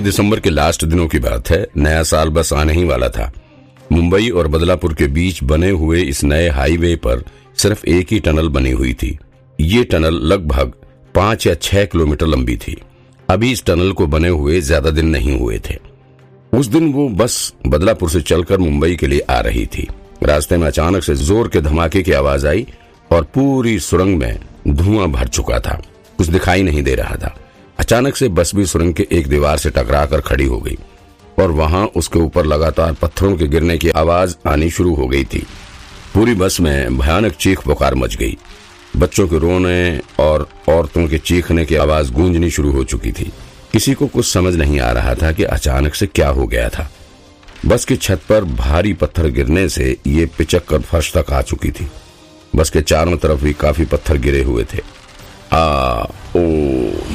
ये दिसंबर के लास्ट दिनों की बात है। नया साल बस आने ही वाला था। मुंबई और बदलापुर के बीच बने हुए इस नए हाईवे पर सिर्फ़ एक ही टनल बनी हुई थी। ये टनल लगभग पाँच या छह किलोमीटर लंबी थी। अभी इस टनल को बने हुए ज़्यादा दिन नहीं हुए थे। उस दिन वो बस बदलापुर से चलकर मुंबई के लिए आ रही थी। रास्ते में अचानक से ज़ोर के धमाके की आवाज़ आई और पूरी सुरंग में धुआँ भर चुका था। कुछ दिखाई नहीं दे रहा था। अचानक से बस भी सुरंग के एक दीवार से टकराकर खड़ी हो गई, और वहाँ उसके ऊपर लगातार पत्थरों के गिरने की आवाज़ आनी शुरू हो गई थी। पूरी बस में भयानक चीख पुकार मच गई। बच्चों के रोने और औरतों के चीखने की आवाज़ गूंजनी शुरू हो चुकी थी। किसी को कुछ समझ नहीं आ रहा था कि अचानक से क्या हो गया था। बस की छत पर भारी पत्थर गिरने से ये पिचक कर फर्श तक आ चुकी थी। बस के चारों तरफ़ भी काफ़ी पत्थर गिरे हुए थे। आ ओ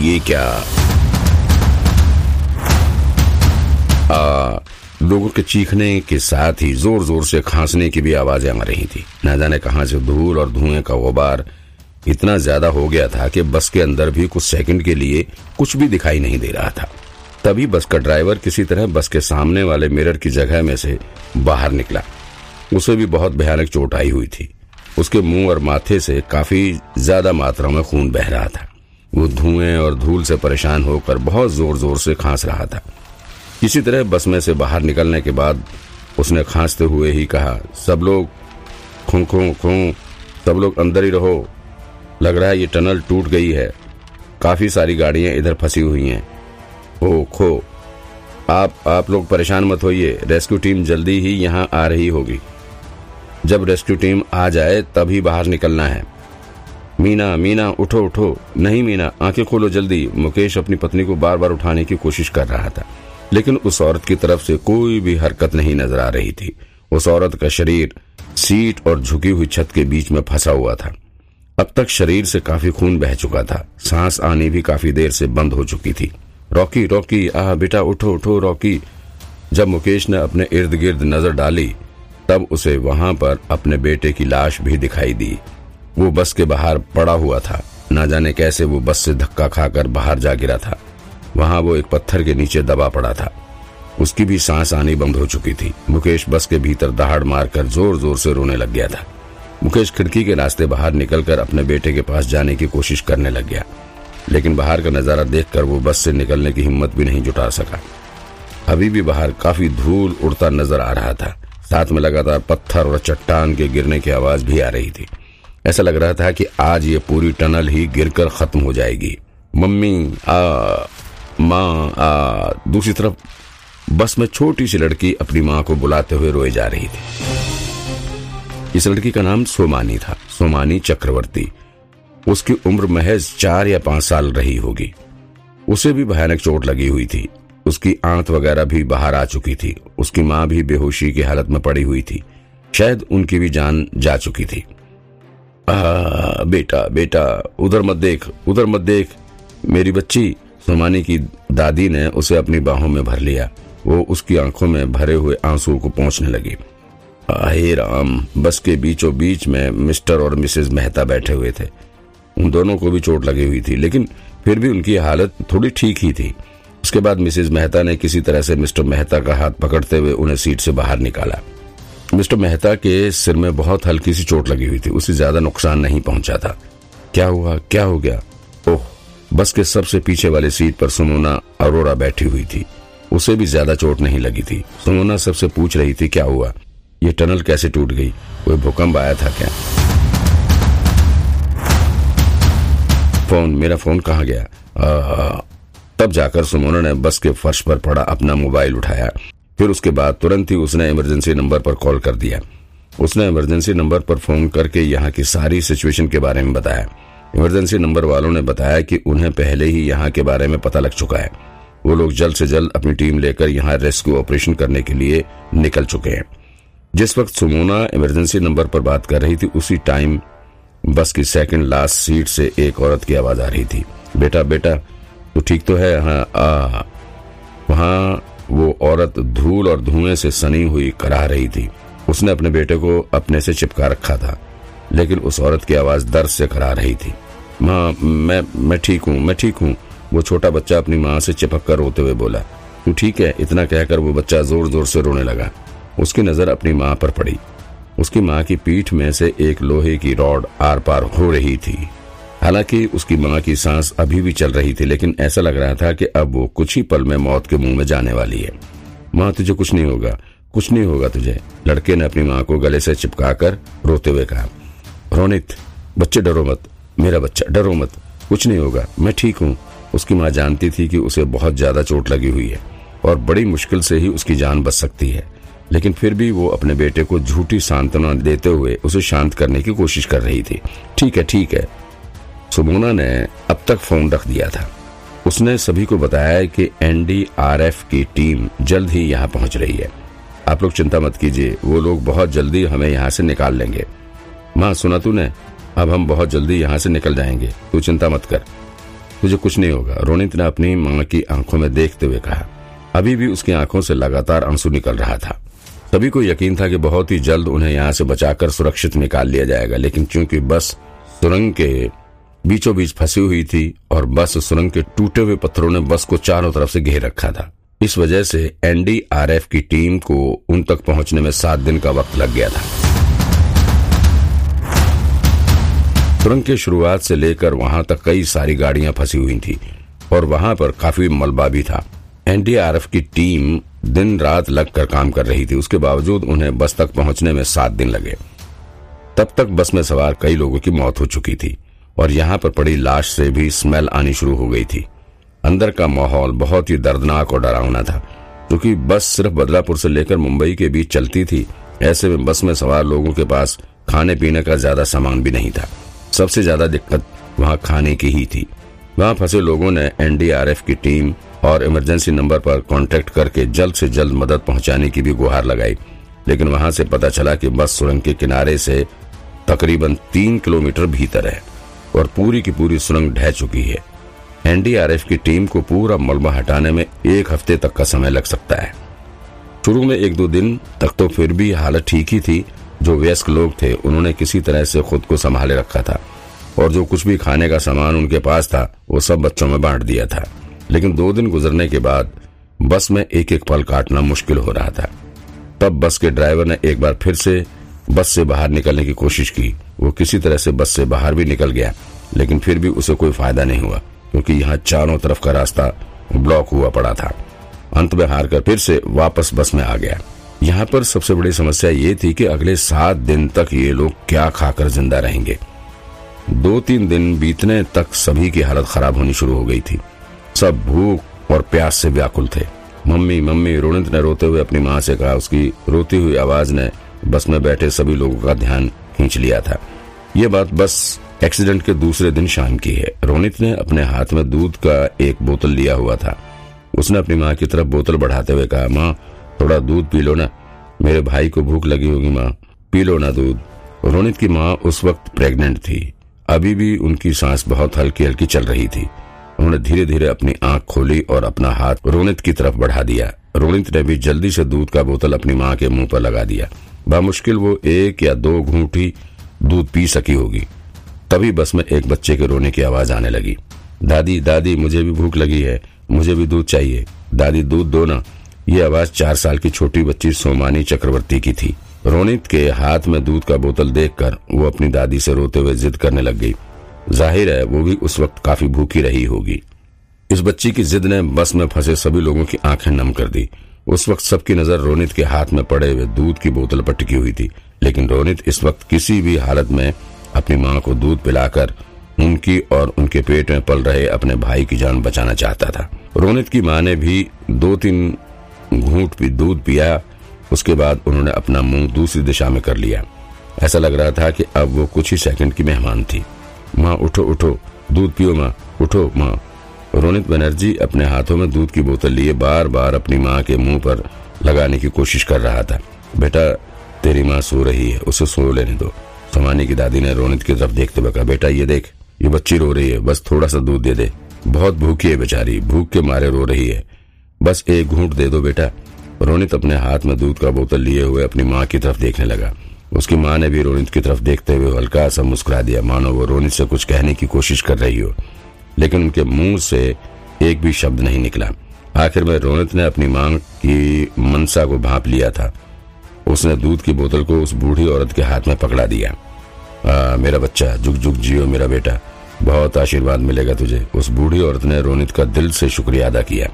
ये क्या? आ, लोगों के चीखने के साथ ही ज़ोर ज़ोर से खांसने की भी आवाज़ें आ रही थी। न जाने कहाँ से धूल और धुएँ का गुबार इतना ज़्यादा हो गया था कि बस के अंदर भी कुछ सेकंड के लिए कुछ भी दिखाई नहीं दे रहा था। तभी बस का ड्राइवर किसी तरह बस के सामने वाले मिरर की जगह में से बाहर निकला। उसे भी बहुत भयानक चोट आई हुई थी। उसके मुँह और माथे से काफ़ी ज़्यादा मात्रा में खून बह रहा था। वो धुएँ और धूल से परेशान होकर बहुत ज़ोर ज़ोर से खांस रहा था। इसी तरह बस में से बाहर निकलने के बाद उसने खांसते हुए ही कहा, सब लोग खू खू खू, सब लोग अंदर ही रहो। लग रहा है ये टनल टूट गई है। काफ़ी सारी गाड़ियाँ इधर फंसी हुई हैं। ओ खो। आप आप लोग परेशान मत होइए। रेस्क्यू टीम जल्दी ही यहाँ आ रही होगी। जब रेस्क्यू टीम आ जाए, तभी बाहर निकलना है। मीना मीना, उठो उठो। नहीं, मीना, आँखें खोलो जल्दी। मुकेश अपनी पत्नी को बार बार उठाने की कोशिश कर रहा था, लेकिन उस औरत की तरफ़ से कोई भी हरकत नहीं नज़र आ रही थी। उस औरत का शरीर सीट और झुकी हुई छत के बीच में फंसा हुआ था। अब तक शरीर से काफ़ी खून बह चुका था। सांस आनी भी काफ़ी देर से बंद हो चुकी थी। रॉकी रॉकी आ बेटा, उठो उठो, रॉकी। जब मुकेश ने अपने इर्द गिर्द नज़र डाली तब उसे वहाँ पर अपने बेटे की लाश भी दिखाई दी। वो बस के बाहर पड़ा हुआ था। न जाने कैसे वो बस से धक्का खाकर बाहर जा गिरा था। वहाँ वो एक पत्थर के नीचे दबा पड़ा था। उसकी भी सांस आनी बंद हो चुकी थी। मुकेश बस के भीतर दहाड़ मारकर ज़ोर ज़ोर से रोने लग गया था। मुकेश खिड़की के रास्ते बाहर निकलकर अपने बेटे के पास जाने की कोशिश करने लग गया। लेकिन बाहर का नज़ारा देखकर वो बस से निकलने की हिम्मत भी नहीं जुटा सका। अभी भी बाहर काफ़ी धूल उड़ता नज़र आ रहा था। साथ में लगातार पत्थर और चट्टान के गिरने की आवाज़ भी आ रही थी। ऐसा लग रहा था कि आज ये पूरी टनल ही गिरकर खत्म हो जाएगी। मम्मी, आ, माँ, आ। दूसरी तरफ़, बस में छोटी सी लड़की अपनी माँ को बुलाते हुए रोए जा रही थी। इस लड़की का नाम सोमानी था, सोमानी चक्रवर्ती। उसकी उम्र महज चार या पाँच साल रही होगी। उसे भी भयानक चोट लगी हुई थी। उसकी आंत वगैरह भी बाहर आ चुकी थी। उसकी माँ भी बेहोशी की हालत में पड़ी हुई थी। शायद उनकी भी जान जा चुकी थी। आ, बेटा बेटा उधर मत देख उधर मत देख। मेरी बच्ची सोमानी की दादी ने उसे अपनी बाहों में भर लिया। वो उसकी आँखों में भरे हुए आँसू को पहुँचने लगी। हे राम बस के बीचों बीच में मिस्टर और मिसेस मेहता बैठे हुए थे। उन दोनों को भी चोट लगी हुई थी लेकिन फिर भी उनकी हालत थोड़ी ठीक ही थी। उसके बाद मिसेज मेहता ने किसी तरह से मिस्टर मेहता का हाथ पकड़ते हुए उन्हें सीट से बाहर निकाला। मिस्टर मेहता के सिर में बहुत हल्की सी चोट लगी हुई थी। उसे ज़्यादा नुकसान नहीं पहुँचा था। क्या हुआ? क्या हो गया? ओह बस के सबसे पीछे वाली सीट पर सुमोना अरोरा बैठी हुई थी। उसे भी ज़्यादा चोट नहीं लगी थी। सुमोना सबसे पूछ रही थी क्या हुआ? ये टनल कैसे टूट गई? कोई भूकंप आया था क्या? फ़ोन मेरा फ़ोन कहाँ गया? आ, तब जाकर सुमोना ने बस के फर्श पर पड़ा अपना मोबाइल उठाया। फिर उसके बाद तुरंत ही उसने इमरजेंसी नंबर पर कॉल कर दिया। उसने इमरजेंसी नंबर पर फ़ोन करके यहाँ की सारी सिचुएशन के बारे में बताया। इमरजेंसी नंबर वालों ने बताया कि उन्हें पहले ही यहाँ के बारे में पता लग चुका है। वो लोग जल्द से जल्द अपनी टीम लेकर यहाँ रेस्क्यू ऑपरेशन करने के लिए निकल चुके हैं। जिस वक्त सुमोना इमरजेंसी नंबर पर बात कर रही थी, उसी टाइम बस की सेकंड लास्ट सीट से एक औरत की आवाज़ आ रही थी। बेटा बेटा तू ठीक तो है हाँ आ, वहाँ वो औरत धूल और धुएँ से सनी हुई कराह रही थी। उसने अपने बेटे को अपने से चिपका रखा था, लेकिन उस औरत की आवाज़ दर्द से करा रही थी। माँ, मैं मैं ठीक हूँ, मैं ठीक हूँ, वो छोटा बच्चा अपनी माँ से चिपक कर रोते हुए बोला। तू ठीक है? इतना कहकर वो बच्चा ज़ोर ज़ोर से रोने लगा। उसकी नज़र अपनी माँ पर पड़ी। उसकी माँ की पीठ में से एक लोहे की रॉड आर पार हो रही थी। हालाँकि उसकी माँ की सांस अभी भी चल रही थी, लेकिन ऐसा लग रहा था कि अब वो कुछ ही पल में मौत के मुँह में जाने वाली है। माँ, तुझे कुछ नहीं होगा, कुछ नहीं होगा तुझे। लड़के ने अपनी माँ को गले से चिपकाकर रोते हुए कहा, रोनित, बच्चे डरो मत, मेरा बच्चा, डरो मत, कुछ नहीं होगा, मैं ठीक हूँ। उसकी माँ जानती थी कि उसे बहुत ज़्यादा चोट लगी हुई है, और बड़ी मुश्किल से ही उसकी जान बच सकती है। लेकिन फिर भी वो अपने बेटे को झूठी सांत्वना देते हुए उसे शांत करने की कोशिश कर रही थी। ठीक है ठीक है सुमोना ने अब तक फ़ोन रख दिया था। उसने सभी को बताया कि एनडीआरएफ की टीम जल्द ही यहाँ पहुँच रही है। आप लोग चिंता मत कीजिए, वो लोग बहुत जल्दी हमें यहाँ से निकाल लेंगे। माँ, सुना तूने? अब हम बहुत जल्दी यहाँ से निकल जाएँगे। तू चिंता मत कर। तुझे कुछ नहीं होगा, रोनित ने अपनी माँ की आँखों में देखते हुए कहा। अभी भी उसकी आँखों से लगातार आँसू निकल रहा था। सभी को यकीन था कि बहुत ही जल्द उन्हें यहाँ से बचाकर सुरक्षित निकाल लिया जाएगा, लेकिन चूँकि बस सुरंग के बीचों बीच फंसी हुई थी और बस सुरंग के टूटे हुए पत्थरों ने बस को चारों तरफ़ से घेर रखा था। इस वजह से एनडीआरएफ की टीम को उन तक पहुँचने में सात दिन का वक्त लग गया था। सुरंग की शुरुआत से लेकर वहाँ तक कई सारी गाड़ियाँ फंसी हुई थी और वहाँ पर काफ़ी मलबा भी था। एनडीआरएफ की टीम दिन रात लगकर काम कर रही थी। उसके बावजूद उन्हें बस तक पहुँचने में सात दिन लगे। तब तक बस में सवार कई लोगों की मौत हो चुकी थी। और यहाँ पर पड़ी लाश से भी स्मेल आनी शुरू हो गई थी। अंदर का माहौल बहुत ही दर्दनाक और डरावना था, क्योंकि बस सिर्फ़ बदलापुर से लेकर मुंबई के बीच चलती थी। ऐसे में बस में सवार लोगों के पास खाने पीने का ज़्यादा सामान भी नहीं था। सबसे ज़्यादा दिक्कत वहाँ खाने की ही थी। वहाँ फंसे लोगों ने एनडीआरएफ की टीम और इमरजेंसी नंबर पर कांटेक्ट करके जल्द से जल्द मदद पहुँचाने की भी गुहार लगाई। लेकिन वहाँ से पता चला कि बस सुरंग के किनारे से तकरीबन तीन किलोमीटर भीतर है। और पूरी की पूरी सुरंग ढह चुकी है। एनडीआरएफ की टीम को पूरा मलबा हटाने में एक हफ़्ते तक का समय लग सकता है। शुरू में एक दो दिन तक तो फिर भी हालत ठीक ही थी। जो वयस्क लोग थे, उन्होंने किसी तरह से खुद को संभाले रखा था। और जो कुछ भी खाने का सामान उनके पास था, वो सब बच्चों में बांट दिया था। लेकिन दो दिन गुजरने के बाद बस में एक एक पल काटना मुश्किल हो रहा था। तब बस के ड्राइवर ने एक बार फिर से बस से बाहर निकलने की कोशिश की। वो किसी तरह से बस से बाहर भी निकल गया, लेकिन फिर भी उसे कोई फ़ायदा नहीं हुआ, क्योंकि यहाँ चारों तरफ़ का रास्ता ब्लॉक हुआ पड़ा था। अंत में हार कर फिर से वापस बस में आ गया। यहाँ पर सबसे बड़ी समस्या ये थी कि अगले सात दिन तक ये लोग क्या खाकर ज़िंदा रहेंगे। दो तीन दिन बीतने तक सभी की हालत खराब होनी शुरू हो गई थी। सब भूख और प्यास से व्याकुल थे। मम्मी मम्मी रोनित ने रोते हुए अपनी माँ से कहा, उसकी रोती हुई आवाज़ ने बस में बैठे सभी लोगों का ध्यान खींच लिया था। ये बात बस एक्सीडेंट के दूसरे दिन शाम की है। रोनित ने अपने हाथ में दूध का एक बोतल लिया हुआ था। उसने अपनी माँ की तरफ़ बोतल बढ़ाते हुए कहा, माँ, थोड़ा दूध पी लो ना। मेरे भाई को भूख लगी होगी, माँ। पी लो ना दूध। रोनित की माँ उस वक्त प्रेग्नेंट थी। अभी भी उनकी सांस बहुत हल्की हल्की चल रही थी। उन्होंने धीरे धीरे अपनी आँख खोली और अपना हाथ रोनित की तरफ़ बढ़ा दिया। रोनित ने भी जल्दी से दूध का बोतल अपनी माँ के मुँह पर लगा दिया। बामुश्किल वो एक या दो घूट दूध पी सकी होगी। तभी बस में एक बच्चे के रोने की आवाज़ आने लगी। दादी दादी, मुझे भी भूख लगी है, मुझे भी दूध चाहिए। दादी, दूध दो ना। ये आवाज़ चार साल की छोटी बच्ची सोमानी चक्रवर्ती की थी। रोनित के हाथ में दूध का बोतल देखकर वो अपनी दादी से रोते हुए जिद करने लग गई। ज़ाहिर है, वो भी उस वक्त काफ़ी भूखी रही होगी। इस बच्ची की जिद ने बस में फंसे सभी लोगों की आँखें नम कर दी। उस वक्त सबकी नज़र रोनित के हाथ में पड़े हुए दूध की बोतल पर टिकी हुई थी। लेकिन रोनित इस वक्त किसी भी हालत में अपनी माँ को दूध पिलाकर उनकी और उनके पेट में पल रहे अपने भाई की जान बचाना चाहता था। रोनित की माँ ने भी दो तीन घूट भी दूध पिया। उसके बाद उन्होंने अपना मुँह दूसरी दिशा में कर लिया। ऐसा लग रहा था कि अब वो कुछ ही सेकंड की मेहमान थी। माँ, उठो उठो। दूध पियो माँ। उठो माँ। रोनित बनर्जी अपने हाथों में दूध की बोतल लिए बार बार अपनी माँ के मुँह पर लगाने की कोशिश कर रहा था। बेटा, तेरी माँ सो रही है, उसे सो लेने दो। सोमानी की दादी ने रोनित की तरफ़ देखते हुए कहा, बेटा, ये देख, ये बच्ची रो रही है, बस थोड़ा सा दूध दे दे। बहुत भूखी है बेचारी, भूख के मारे रो रही है। बस एक घूंट दे दो बेटा। रोनित अपने हाथ में दूध का बोतल लिए हुए अपनी माँ की तरफ़ देखने लगा। उसकी माँ ने भी रोनित की तरफ़ देखते हुए हल्का सा मुस्कुरा दिया। मानो वो रोनित से कुछ कहने की कोशिश कर रही हो। लेकिन उनके मुँह से एक भी शब्द नहीं निकला। आखिर में रोनित ने अपनी मांग की मनसा को भाप लिया था। उसने दूध की बोतल को उस बूढ़ी औरत के हाथ में पकड़ा दिया। आ, मेरा बच्चा जुग जुग जियो मेरा बेटा। बहुत आशीर्वाद मिलेगा तुझे। उस बूढ़ी औरत ने रोनित का दिल से शुक्रिया अदा किया।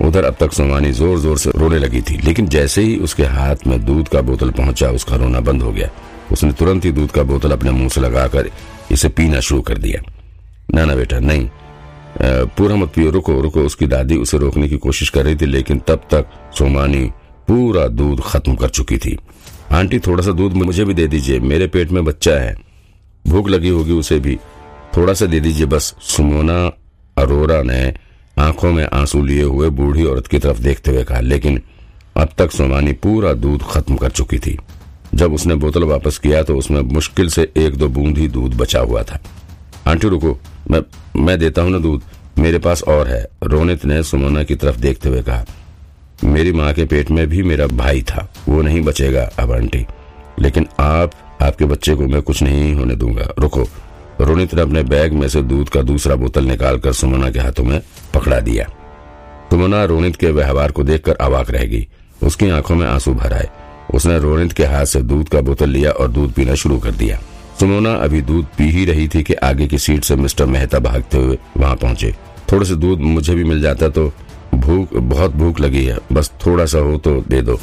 उधर अब तक सोमानी ज़ोर ज़ोर से रोने लगी थी लेकिन जैसे ही उसके हाथ में दूध का बोतल पहुँचा उसका रोना बंद हो गया। उसने तुरंत ही दूध का बोतल अपने मुँह से लगाकर इसे पीना शुरू कर दिया। ना ना बेटा, नहीं। पूरा मत पियो, रुको रुको, उसकी दादी उसे रोकने की कोशिश कर रही थी, लेकिन तब तक सोमानी पूरा दूध खत्म कर चुकी थी। आंटी थोड़ा सा दूध मुझे भी दे दीजिए, मेरे पेट में बच्चा है। भूख लगी होगी उसे भी। थोड़ा सा दे दीजिए, बस सुमोना अरोरा ने आँखों में आँसू लिए हुए बूढ़ी औरत की तरफ़ देखते हुए कहा, लेकिन अब तक सोमानी पूरा दूध खत्म कर चुकी थी। जब उसने बोतल वापस किया तो उसमें मुश्किल से एक दो बूंद ही दूध बचा हुआ था। आंटी, रुको। मैं मैं देता हूँ ना दूध। मेरे पास और है। रोनित ने सुमोना की तरफ़ देखते हुए कहा, मेरी माँ के पेट में भी मेरा भाई था। वो नहीं बचेगा अब, आंटी। लेकिन आप, आपके बच्चे को मैं कुछ नहीं होने दूँगा। रुको। रोनित ने अपने बैग में से दूध का दूसरा बोतल निकालकर सुमोना के हाथों में पकड़ा दिया। सुमना रोनित के व्यवहार को देखकर अवाक रह गई। उसकी आँखों में आँसू भर आए। उसने रोनित के हाथ से दूध का बोतल लिया और दूध पीना शुरू कर दिया। सुमोना अभी दूध पी ही रही थी कि आगे की सीट से मिस्टर मेहता भागते हुए वहाँ पहुँचे। थोड़े से दूध मुझे भी मिल जाता तो भूख, बहुत भूख लगी है। बस थोड़ा सा हो तो दे दो।